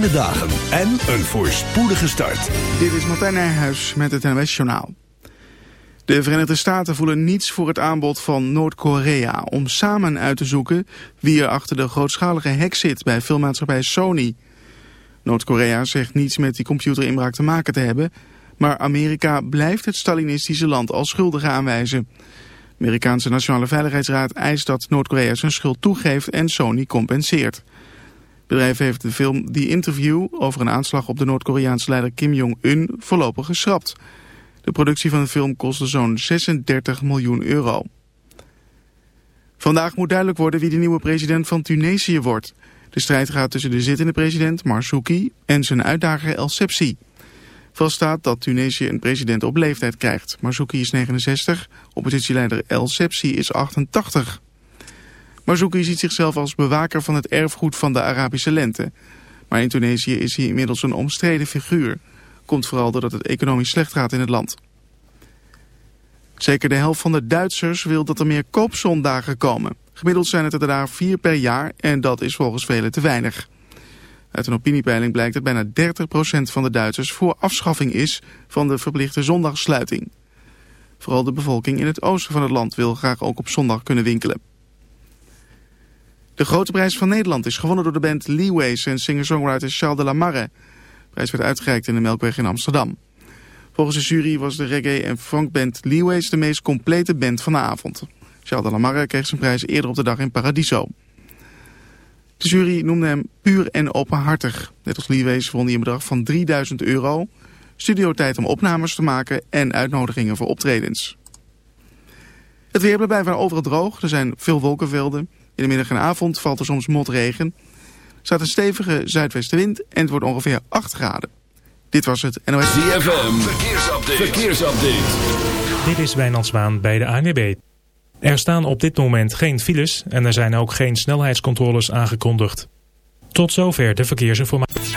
fijne dagen en een voorspoedige start. Dit is Martijn Nijhuis met het NWS Journaal. De Verenigde Staten voelen niets voor het aanbod van Noord-Korea... om samen uit te zoeken wie er achter de grootschalige hack zit bij filmmaatschappij Sony. Noord-Korea zegt niets met die computerinbraak te maken te hebben... maar Amerika blijft het Stalinistische land als schuldige aanwijzen. De Amerikaanse Nationale Veiligheidsraad eist dat Noord-Korea zijn schuld toegeeft en Sony compenseert. Bedrijf heeft de film The Interview over een aanslag op de Noord-Koreaanse leider Kim Jong-un voorlopig geschrapt... De productie van de film kostte zo'n 36 miljoen euro. Vandaag moet duidelijk worden wie de nieuwe president van Tunesië wordt. De strijd gaat tussen de zittende president Marsouki en zijn uitdager El Sepsi. Vast staat dat Tunesië een president op leeftijd krijgt. Marsouki is 69, oppositieleider El Sepsi is 88. Marsouki ziet zichzelf als bewaker van het erfgoed van de Arabische lente. Maar in Tunesië is hij inmiddels een omstreden figuur... Komt vooral doordat het economisch slecht gaat in het land. Zeker de helft van de Duitsers wil dat er meer koopzondagen komen. Gemiddeld zijn het er daar vier per jaar en dat is volgens velen te weinig. Uit een opiniepeiling blijkt dat bijna 30% van de Duitsers voor afschaffing is van de verplichte zondagssluiting. Vooral de bevolking in het oosten van het land wil graag ook op zondag kunnen winkelen. De grote prijs van Nederland is gewonnen door de band Leeways en singer-songwriter Charles de la Marre prijs werd uitgereikt in de Melkweg in Amsterdam. Volgens de jury was de reggae- en funkband Leeways de meest complete band van de avond. Charles de Lamarre kreeg zijn prijs eerder op de dag in Paradiso. De jury noemde hem puur en openhartig. Net als Leeways won hij een bedrag van 3000 euro, studiotijd om opnames te maken en uitnodigingen voor optredens. Het weer blijft bijna overal droog. Er zijn veel wolkenvelden. In de middag en avond valt er soms motregen staat een stevige zuidwestenwind en het wordt ongeveer 8 graden. Dit was het NOS. ZFM, verkeersupdate. verkeersupdate. Dit is Wijnand Zwaan bij de ANWB. Er staan op dit moment geen files en er zijn ook geen snelheidscontroles aangekondigd. Tot zover de verkeersinformatie.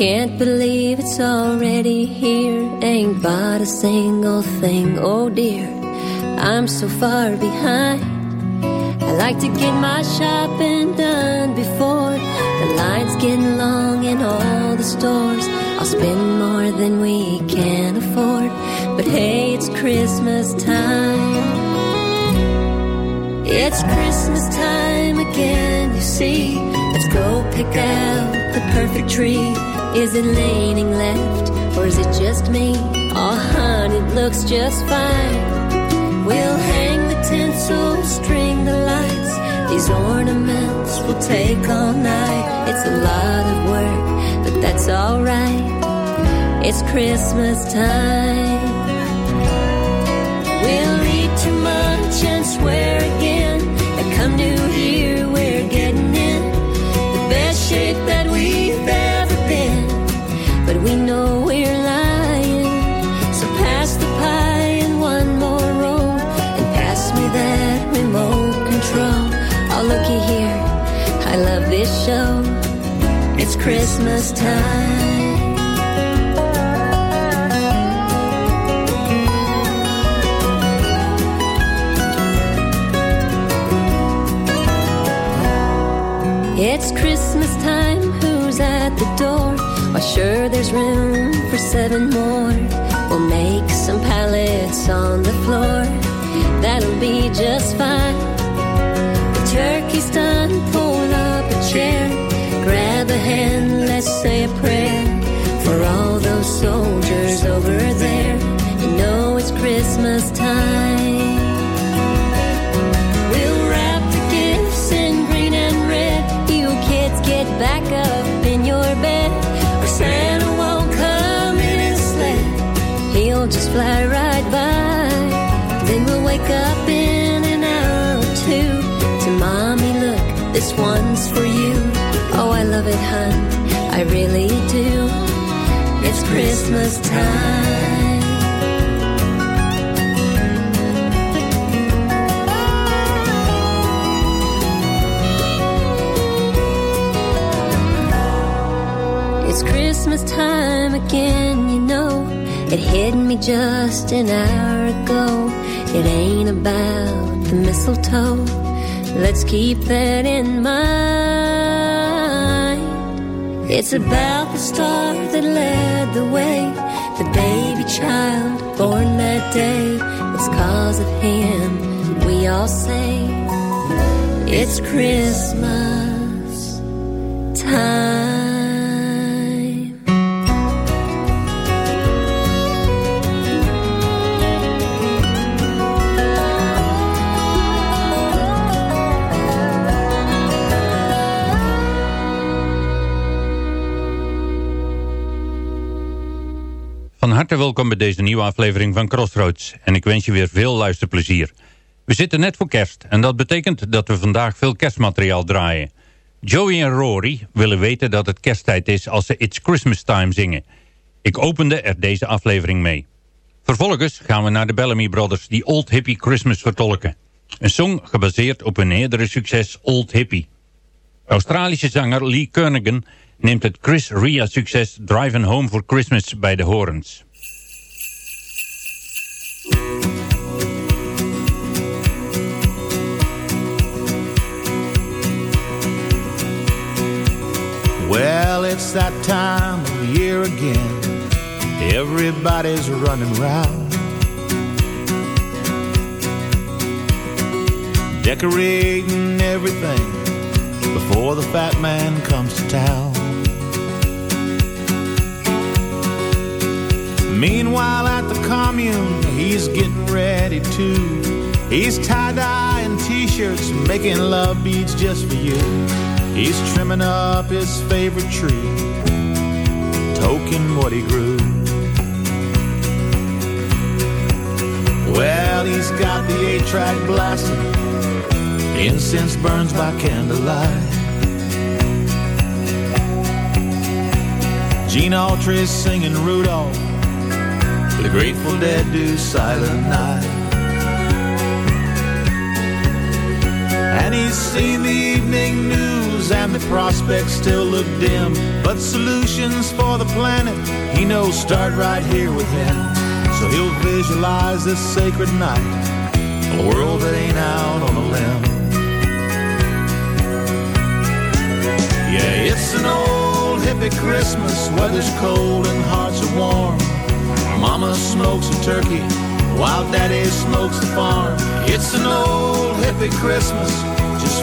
Can't believe it's already here. Ain't bought a single thing, oh dear. I'm so far behind. I like to get my shopping done before the lines getting long in all the stores. I'll spend more than we can afford. But hey, it's Christmas time. It's Christmas time again, you see. Let's go pick out the perfect tree. Is it leaning left or is it just me? Oh, honey, it looks just fine. We'll hang the tinsel, string the lights. These ornaments will take all night. It's a lot of work, but that's alright. It's Christmas time. We'll eat too much and swear again that come New Year we're getting in the best shape that we've show. It's Christmas time. It's Christmas time, who's at the door? Why, sure, there's room for seven more. We'll make some pallets on the floor. That'll be just fine. Chair. Grab a hand, let's say a prayer. For all those soldiers over there. You know it's Christmas time. We'll wrap the gifts in green and red. You kids get back up in your bed. Or Santa won't come in his sled. He'll just fly right by. Then we'll wake up in an hour or two. To mommy, look, this one's love it, hun. I really do. It's Christmas time. It's Christmas time again, you know. It hit me just an hour ago. It ain't about the mistletoe. Let's keep that in mind. It's about the star that led the way. The baby child born that day. It's cause of him, we all say. It's Christmas time. Welkom bij deze nieuwe aflevering van Crossroads en ik wens je weer veel luisterplezier. We zitten net voor kerst en dat betekent dat we vandaag veel kerstmateriaal draaien. Joey en Rory willen weten dat het kersttijd is als ze It's Christmas Time zingen. Ik opende er deze aflevering mee. Vervolgens gaan we naar de Bellamy Brothers die Old Hippie Christmas vertolken. Een song gebaseerd op hun eerdere succes Old Hippie. Australische zanger Lee Kernaghan neemt het Chris Ria succes Driving Home for Christmas bij de horens. It's that time of year again. Everybody's running round. Decorating everything before the fat man comes to town. Meanwhile, at the commune, he's getting ready too. He's tie-dye and t-shirts, making love beads just for you. He's trimming up his favorite tree, token what he grew. Well, he's got the eight-track blasting, incense burns by candlelight. Gene Autry's singing Rudolph, the Grateful Dead do Silent Night. And he's seen the evening news and the prospects still look dim. But solutions for the planet, he knows start right here with him. So he'll visualize this sacred night, a world that ain't out on a limb. Yeah, it's an old hippie Christmas, weather's cold and hearts are warm. Mama smokes a turkey while daddy smokes the farm. It's an old hippie Christmas,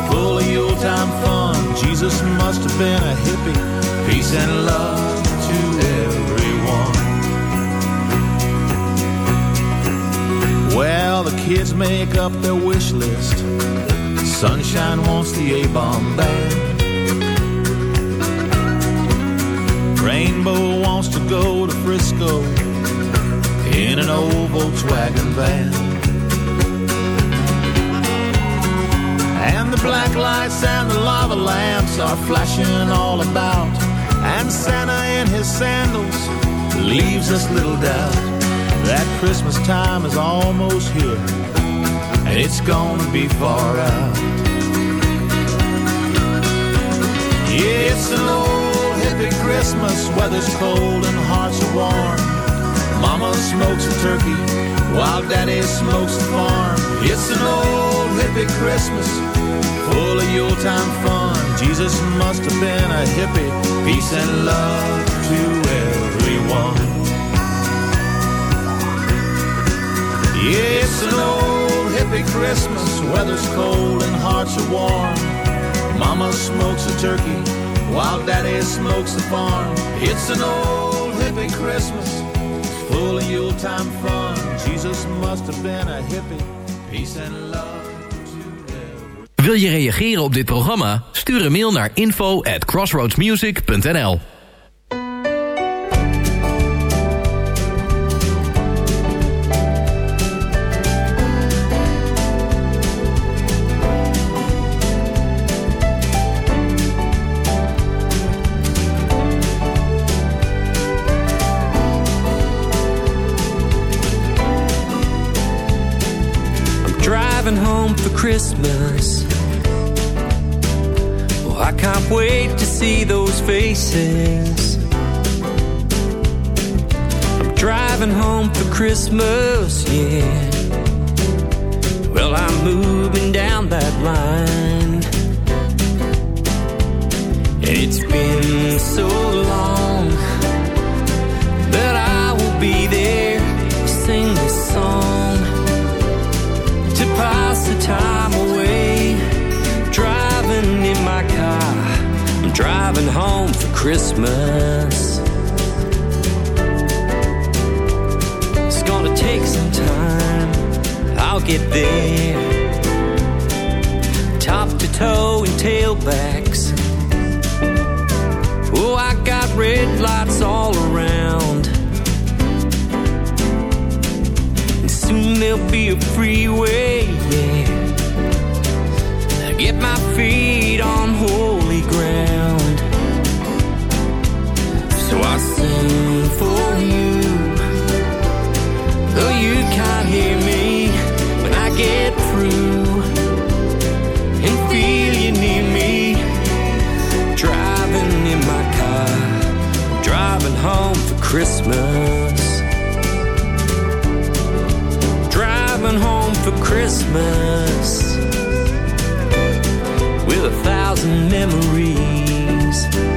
full of Yuletime fun. Jesus must have been a hippie, peace and love to everyone. Well, the kids make up their wish list. Sunshine wants the A-bomb band. Rainbow wants to go to Frisco in an old Volkswagen van. And the black lights and the lava lamps are flashing all about. And Santa in his sandals leaves us little doubt that Christmas time is almost here. And it's gonna be far out. Yeah, it's an old hippie Christmas, weather's cold and hearts are warm. Mama smokes a turkey while daddy smokes the farm. It's an old hippie Christmas, full of Yuletime fun. Jesus must have been a hippie, peace and love to everyone. Yeah, it's an old hippie Christmas, weather's cold and hearts are warm. Mama smokes a turkey while daddy smokes the farm. It's an old hippie Christmas, full of Yuletime fun. Must have been a peace and love. Wil je reageren op dit programma? Stuur een mail naar info at crossroadsmusic.nl see those faces. I'm driving home for Christmas, yeah. Well, I'm moving down that line. And it's been so long that I will be there to sing this song to pass the time away. Home for Christmas. It's gonna take some time, I'll get there. Top to toe and tailbacks. Oh, I got red lights all around. And soon there'll be a freeway, yeah. Get my feet on holy ground. Christmas. Driving home for Christmas with a thousand memories.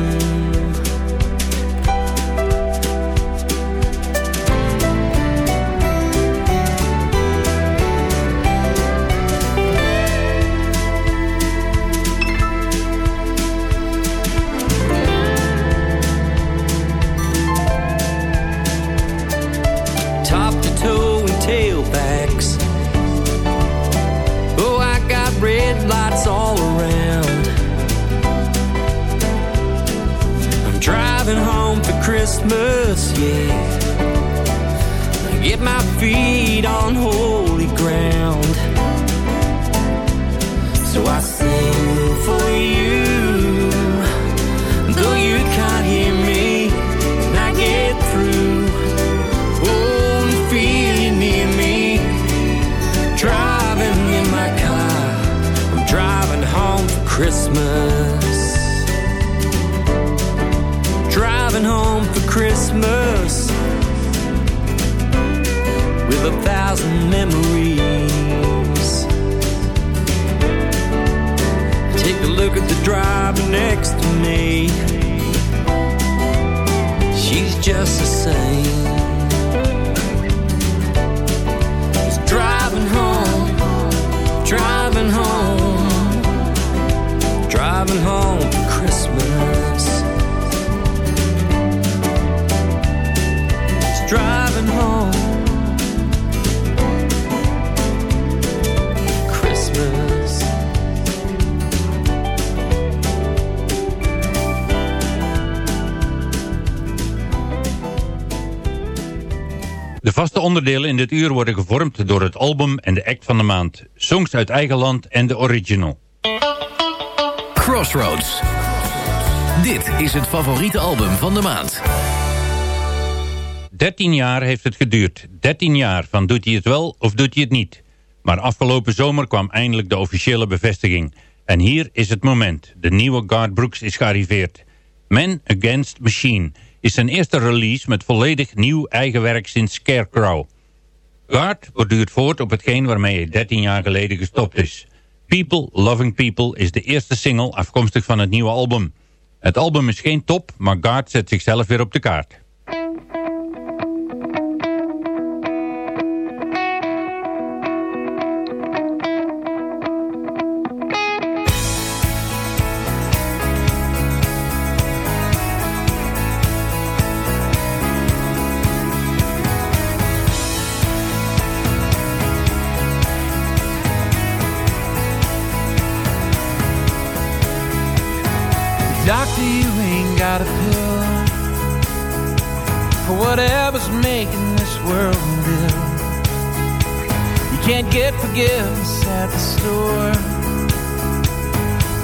Christmas. Get my feet on holy just the same. He's driving home, driving home, driving home De vaste onderdelen in dit uur worden gevormd door het album en de act van de maand. Songs uit eigen land en de original. Crossroads. Dit is het favoriete album van de maand. 13 jaar heeft het geduurd. 13 jaar van doet hij het wel of doet hij het niet. Maar afgelopen zomer kwam eindelijk de officiële bevestiging. En hier is het moment. De nieuwe Guard Brooks is gearriveerd. Man Against Machine is zijn eerste release met volledig nieuw eigen werk sinds Scarecrow. Guard borduurt voort op hetgeen waarmee hij 13 jaar geleden gestopt is. People Loving People is de eerste single afkomstig van het nieuwe album. Het album is geen top, maar Guard zet zichzelf weer op de kaart. Can't get forgiveness at the store.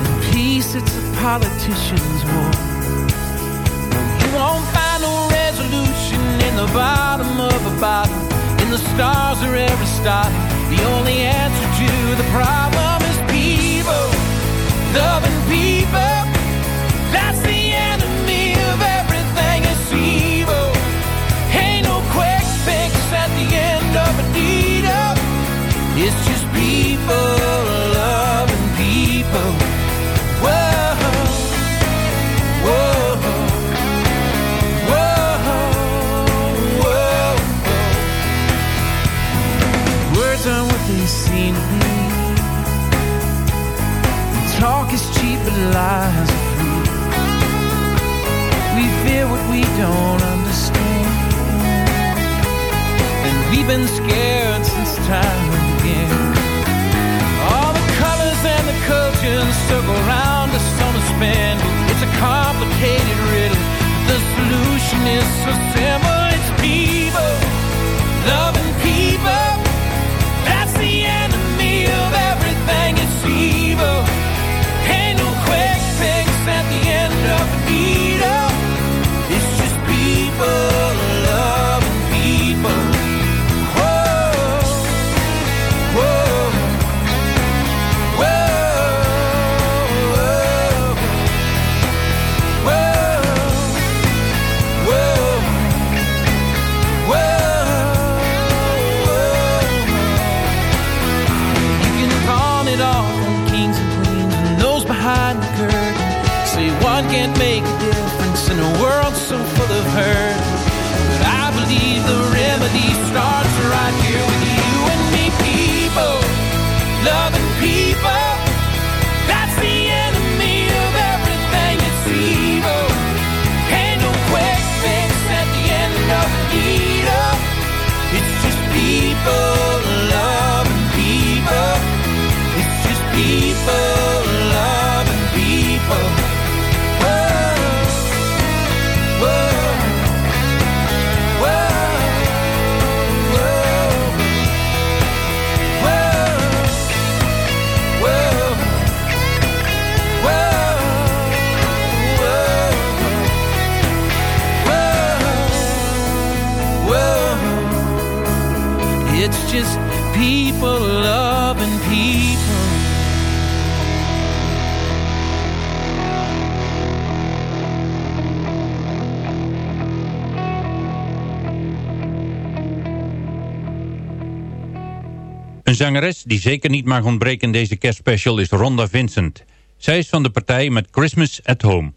And peace, it's a politician's war. You won't find no resolution in the bottom of a bottle, in the stars or Aristotle. The only answer to the problem is people, loving people. That's been scared since time It's a complicated riddle. But the solution is so world full of hurt. But I believe the remedy starts right here with you and me, people, loving It's just people loving people. Een zangeres die zeker niet mag ontbreken in deze kerstspecial is Ronda Vincent. Zij is van de partij met Christmas at Home.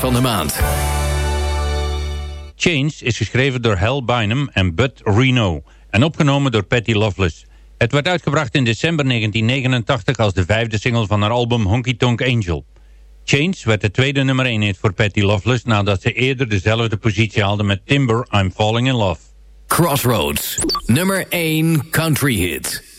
van de maand. Change is geschreven door Hal Bynum en Bud Reno en opgenomen door Patty Loveless. Het werd uitgebracht in december 1989 als de vijfde single van haar album Honky Tonk Angel. Change werd de tweede nummer 1 hit voor Patty Loveless nadat ze eerder dezelfde positie haalde met Timber I'm Falling In Love. Crossroads, nummer 1 country hit.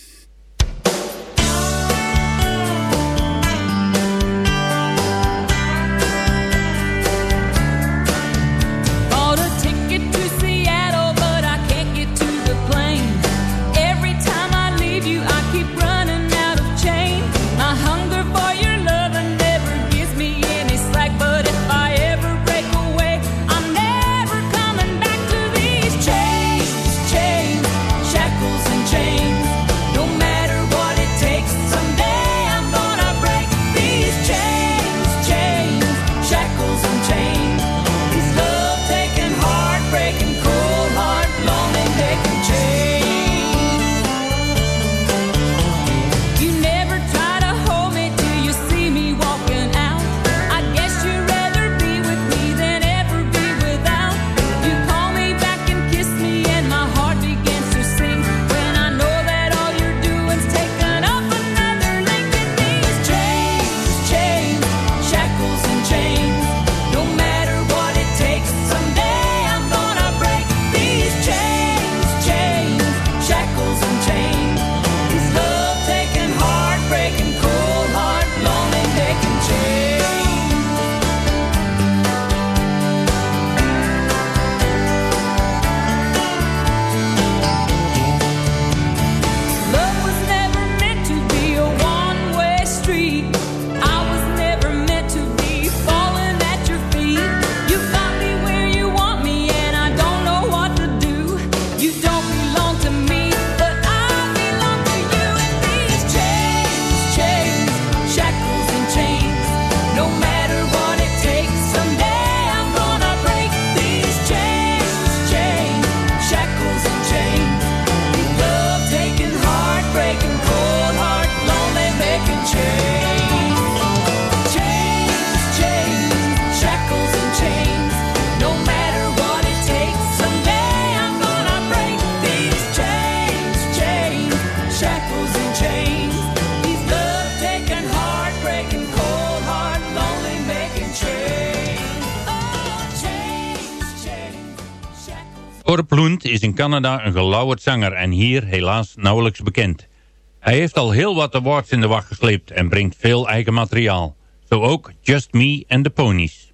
Lund is in Canada een gelauwerd zanger en hier helaas nauwelijks bekend. Hij heeft al heel wat awards in de wacht gesleept en brengt veel eigen materiaal. Zo ook Just Me and the Ponies.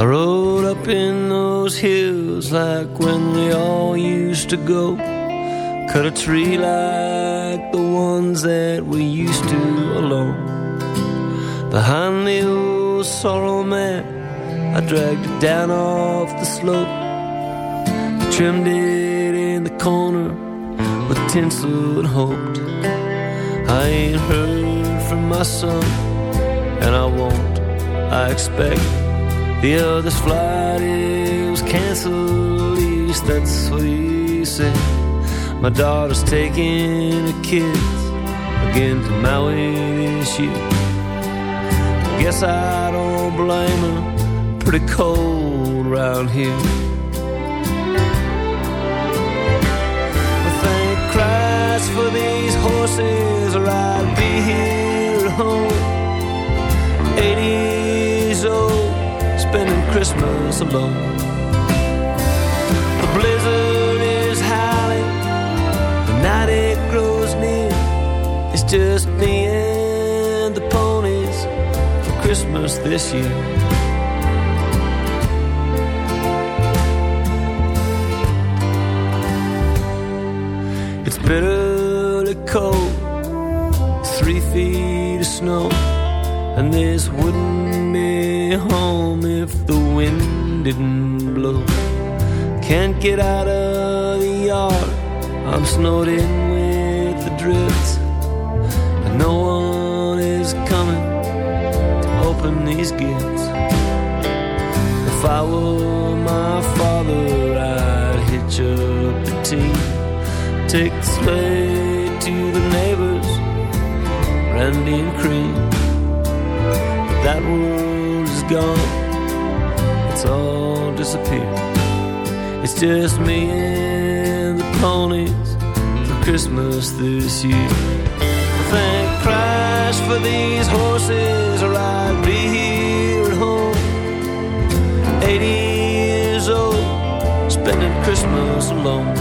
I rode up in those hills like when we all used to go. Cut a tree like the ones that we used to alone. Behind the old sorrow mat, I dragged it down off the slope. Trimmed it in the corner with tinsel and hoped. I ain't heard from my son, and I won't, I expect. The other's flight is canceled, at least that's what he said. My daughter's taking the kids again to Maui this year. Guess I don't blame her, pretty cold around here. But thank Christ for these horses, or I'd be here at home. 80 years old Christmas alone. The blizzard is howling, the night it grows near. It's just me and the ponies for Christmas this year. It's bitterly cold, three feet of snow, and this wouldn't home if the wind didn't blow. Can't get out of the yard, I'm snowed in with the drifts, and no one is coming to open these gifts. If I were my father, I'd hitch up the team, take the sleigh to the neighbors, Randy and Cream. But that world is gone, it's all disappeared. It's just me and the ponies for Christmas this year. Thank Christ for these horses, or I'd be here at home. 80 years old, spending Christmas alone.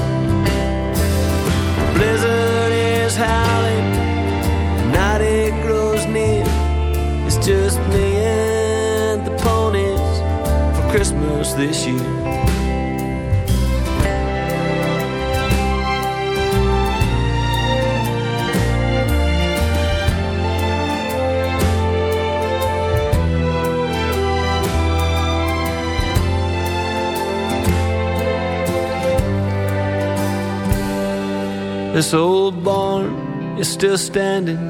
This year. This old barn is still standing,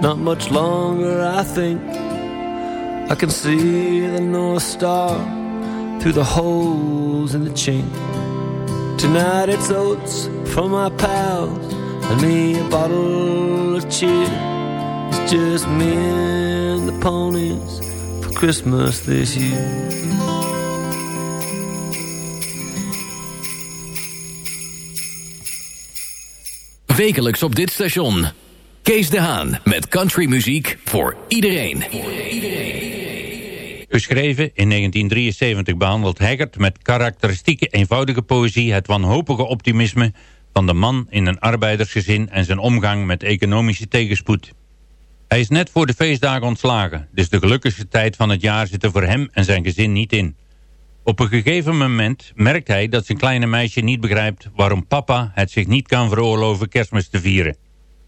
not much longer, I think. I can see the North Star through the holes in the chink. Tonight it's oats from my pals and me a bottle of cheer. It's just me and the ponies for Christmas this year. Wekelijks op dit station. Kees de Haan met countrymuziek voor iedereen. Geschreven in 1973 behandelt Haggard met karakteristieke eenvoudige poëzie het wanhopige optimisme van de man in een arbeidersgezin en zijn omgang met economische tegenspoed. Hij is net voor de feestdagen ontslagen, dus de gelukkigste tijd van het jaar zit er voor hem en zijn gezin niet in. Op een gegeven moment merkt hij dat zijn kleine meisje niet begrijpt waarom papa het zich niet kan veroorloven kerstmis te vieren.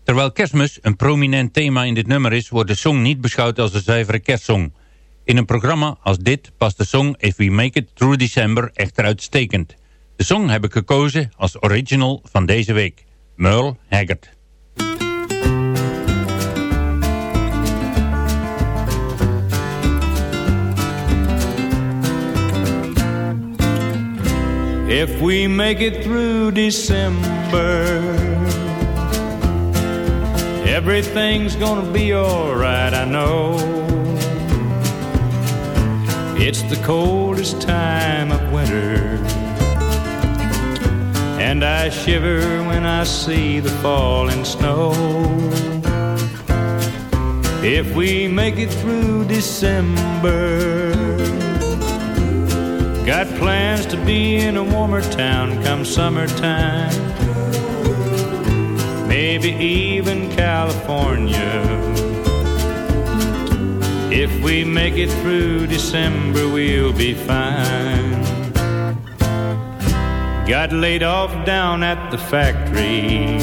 Terwijl kerstmis een prominent thema in dit nummer is, wordt de song niet beschouwd als een zuivere kerstsong. In een programma als dit past de song If We Make It Through December echter uitstekend. De song heb ik gekozen als original van deze week. Merle Haggard. If we make it through December, everything's gonna be alright, I know. It's the coldest time of winter. And I shiver when I see the falling snow. If we make it through December, got plans to be in a warmer town come summertime. Maybe even California. If we make it through December, we'll be fine. Got laid off down at the factory.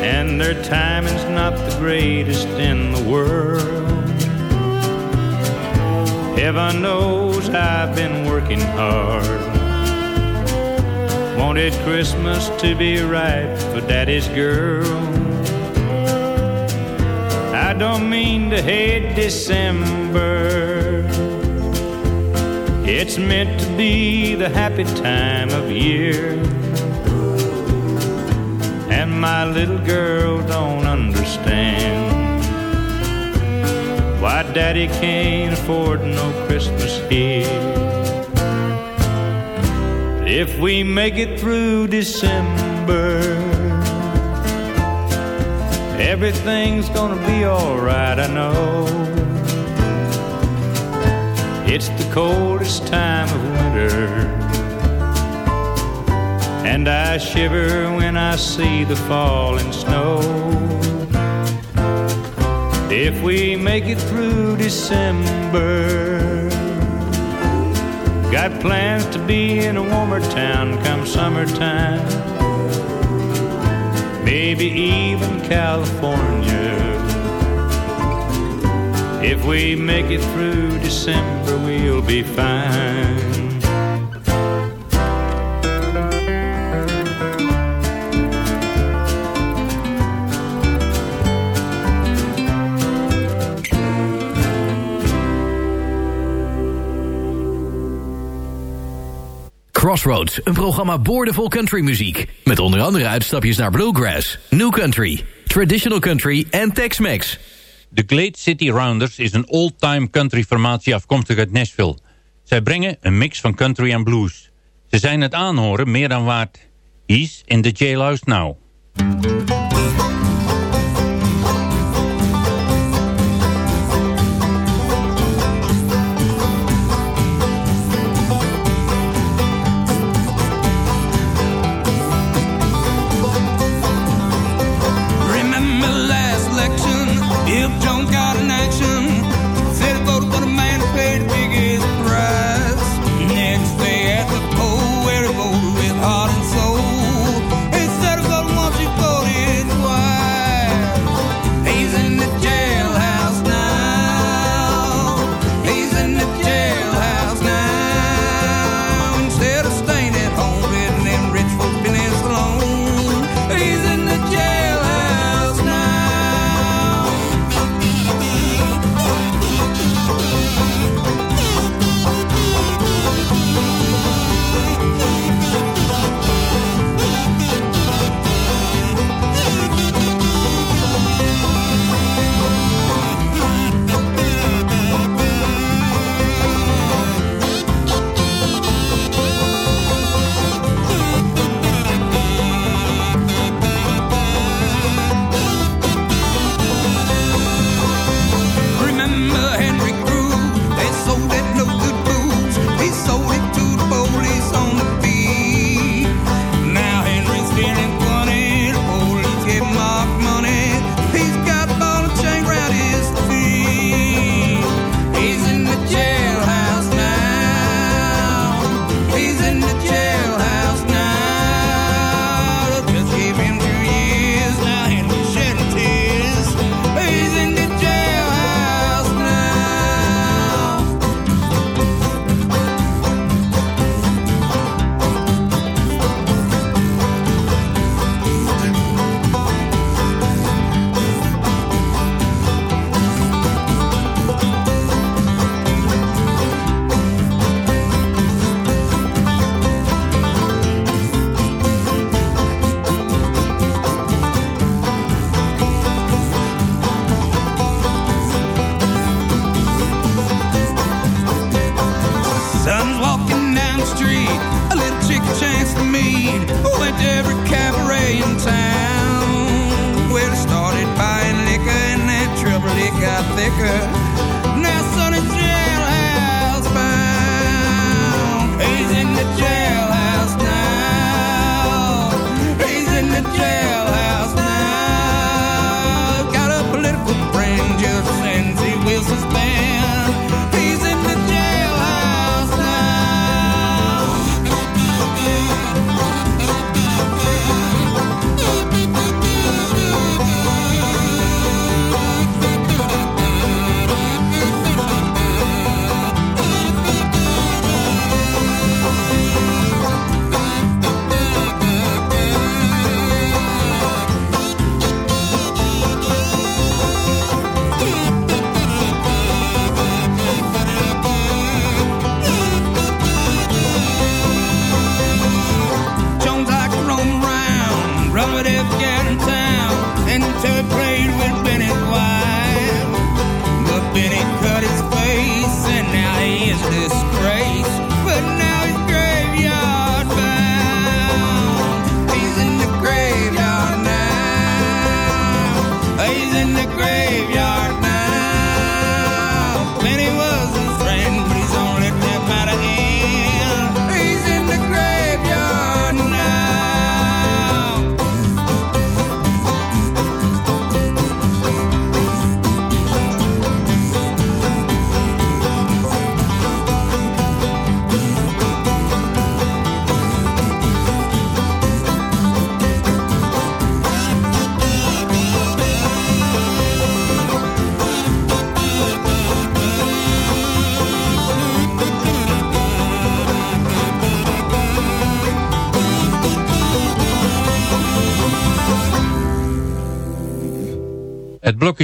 And their timing's not the greatest in the world. Heaven knows I've been working hard. Wanted Christmas to be right for Daddy's girl. I don't mean to hate December. It's meant to be the happy time of year. And my little girl don't understand why daddy can't afford no Christmas here. If we make it through December, everything's gonna be alright, I know. It's the coldest time of winter. And I shiver when I see the falling snow. If we make it through December, got plans to be in a warmer town come summertime. Maybe even California. If we make it through December, we'll be fine. Crossroads, een programma boordevol countrymuziek. Met onder andere uitstapjes naar bluegrass, new country, traditional country en Tex-Mex. De Glade City Rounders is een old-time country formatie afkomstig uit Nashville. Zij brengen een mix van country en blues. Ze zijn het aanhoren meer dan waard. He's in the jailhouse now.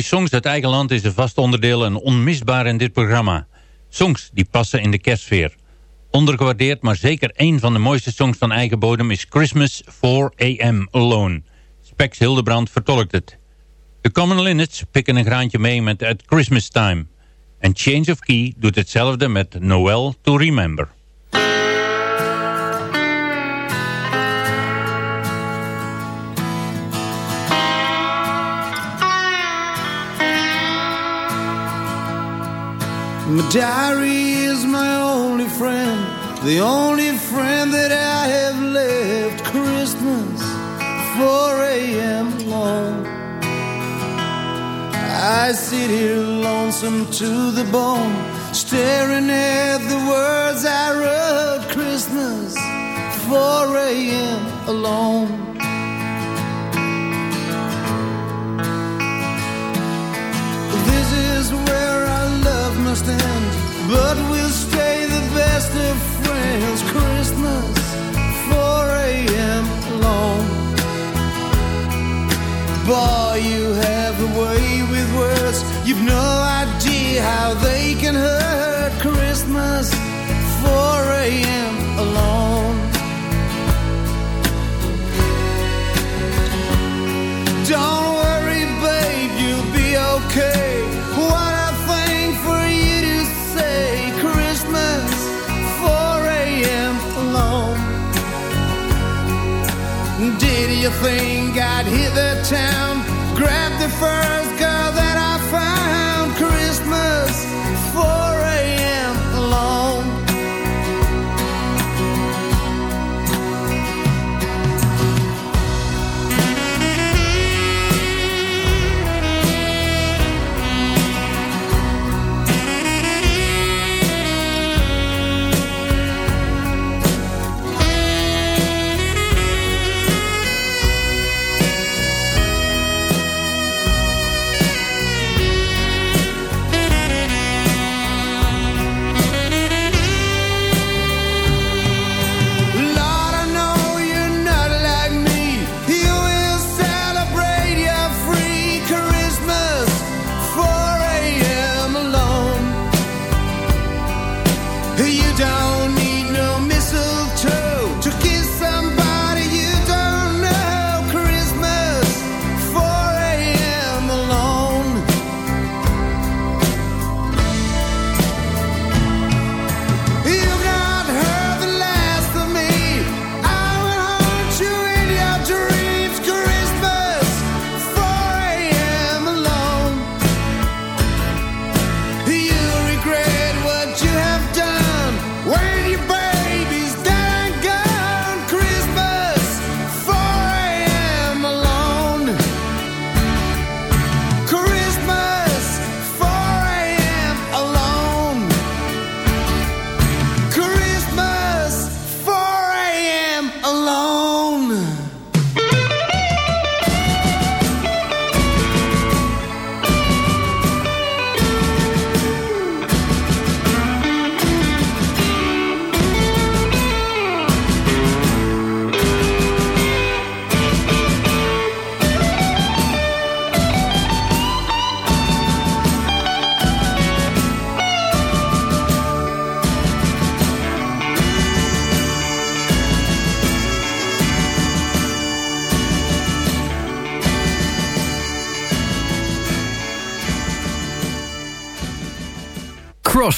Songs uit eigen land is een vast onderdeel en onmisbaar in dit programma. Songs die passen in de kerstsfeer. Ondergewaardeerd, maar zeker één van de mooiste songs van eigen bodem is Christmas 4 AM Alone. Spex Hildebrand vertolkt het. De Common Linnets pikken een graantje mee met At Christmas Time. En Change of Key doet hetzelfde met Noel to Remember. My diary is my only friend, the only friend that I have left. Christmas, 4 a.m. alone. I sit here lonesome to the bone, staring at the words I wrote. Christmas, 4 a.m. alone. End, but we'll stay the best of friends. Christmas, 4 a.m. alone. Boy, you have a way with words. You've no idea how they can hurt. Christmas, 4 a.m. alone. Think I'd hit the town? Grab the first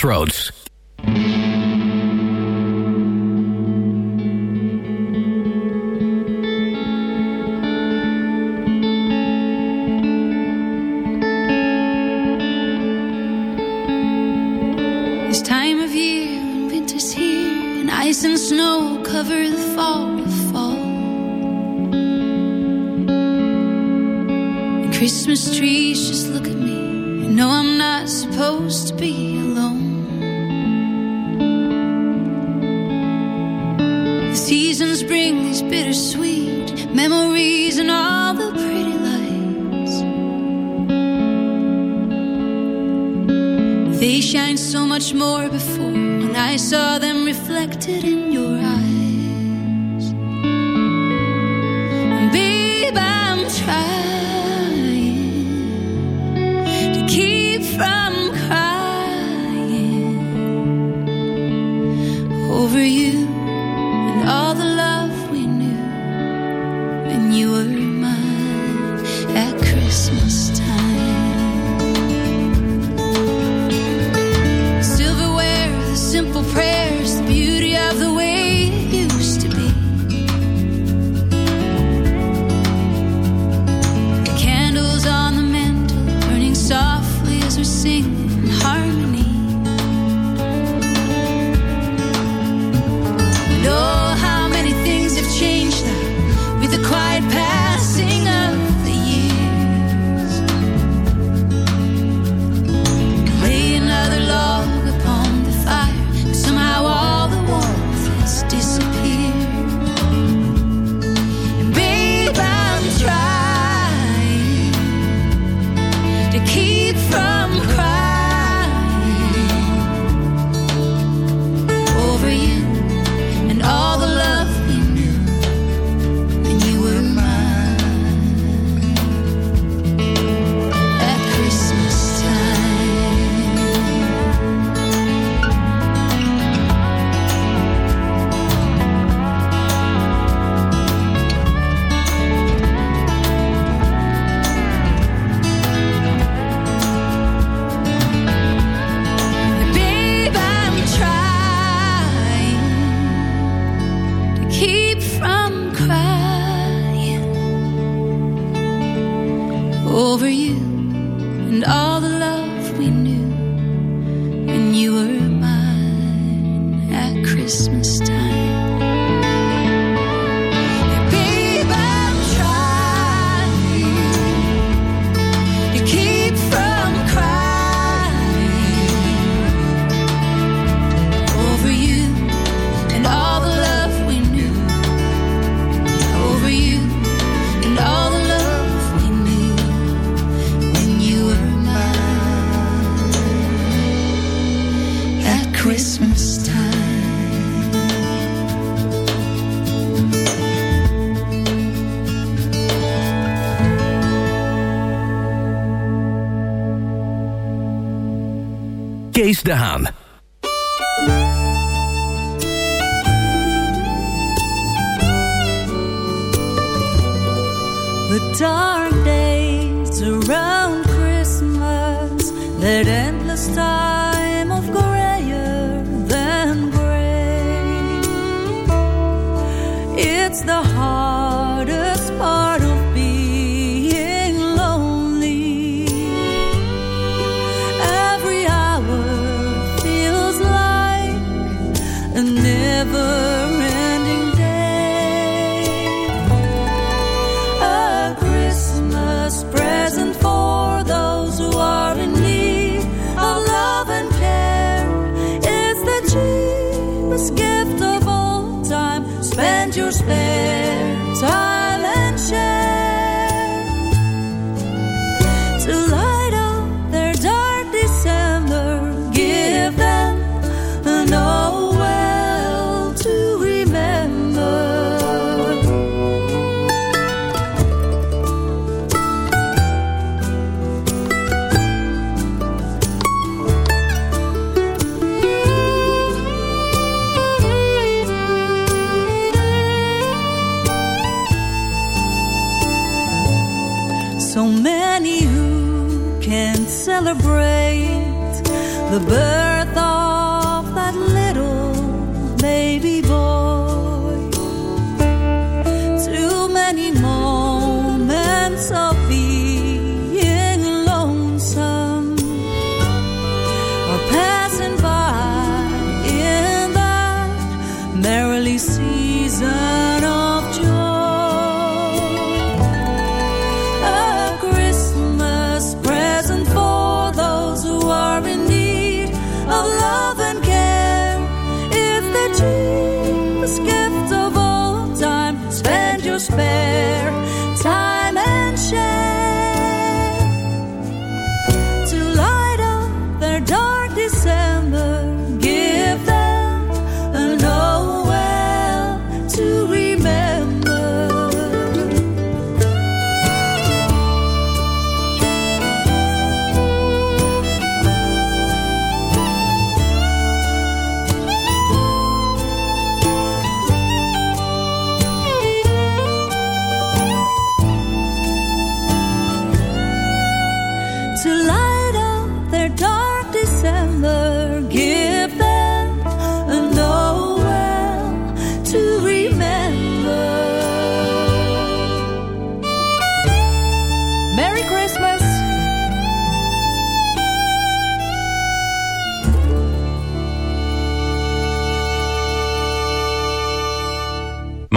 crossroads. This time of year, winter's here, and ice and snow cover the fall. Christmas trees just look at me and know I'm not supposed to be alone. bittersweet memories and all the pretty lights. They shine so much more before when I saw them reflected in your eyes. and never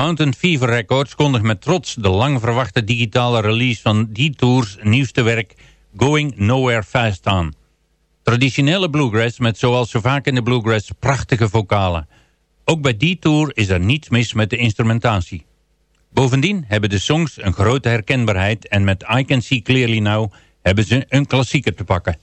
Mountain Fever Records kondigt met trots de lang verwachte digitale release van Detours nieuwste werk Going Nowhere Fast aan. Traditionele bluegrass met zoals zo vaak in de bluegrass prachtige vocalen. Ook bij Detour is er niets mis met de instrumentatie. Bovendien hebben de songs een grote herkenbaarheid en met I Can See Clearly Now hebben ze een klassieker te pakken.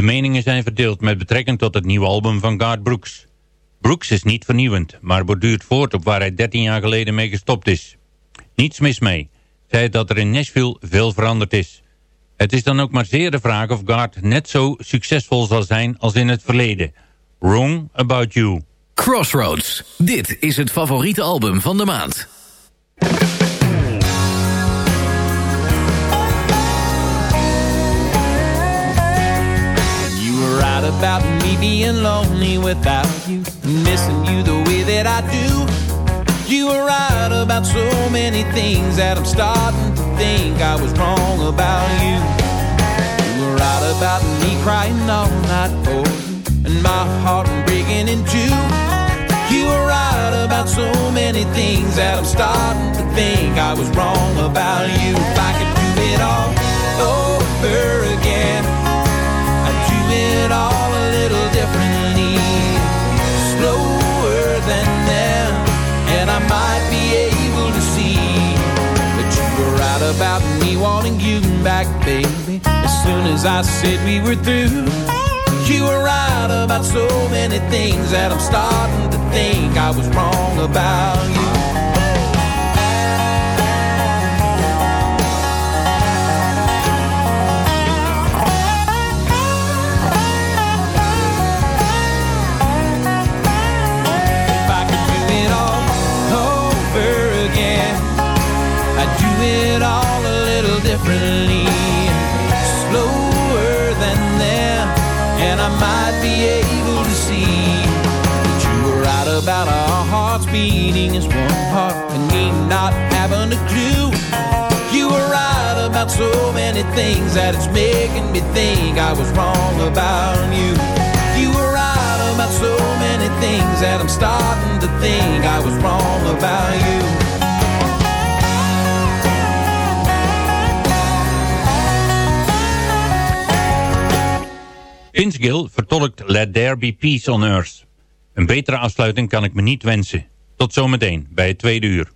De meningen zijn verdeeld met betrekking tot het nieuwe album van Garth Brooks. Brooks is niet vernieuwend, maar borduurt voort op waar hij 13 jaar geleden mee gestopt is. Niets mis mee, zei dat er in Nashville veel veranderd is. Het is dan ook maar zeer de vraag of Garth net zo succesvol zal zijn als in het verleden. Wrong About You. Crossroads. Dit is het favoriete album van de maand. About me being lonely without you, missing you the way that I do. You were right about so many things that I'm starting to think I was wrong about you. You were right about me crying all night for you, and my heart breaking in two. You were right about so many things that I'm starting to think I was wrong about you. If I could do it all over slower than and I might be able to see that you were right about me wanting you back, baby. As soon as I said we were through, you were right about so many things that I'm starting to think I was wrong about you. Differently, slower than them, and I might be able to see that you were right about our hearts beating as one heart, and me not having a clue. You were right about so many things that it's making me think I was wrong about you. You were right about so many things that I'm starting to think I was wrong about you. Vince Gill vertolkt Let There Be Peace on Earth. Een betere afsluiting kan ik me niet wensen. Tot zometeen bij het tweede uur.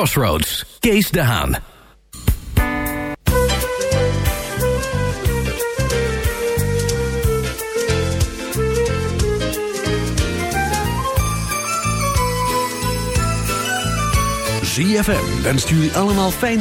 Crossroads, Kees de Haan. ZFM wenst jullie allemaal fijne...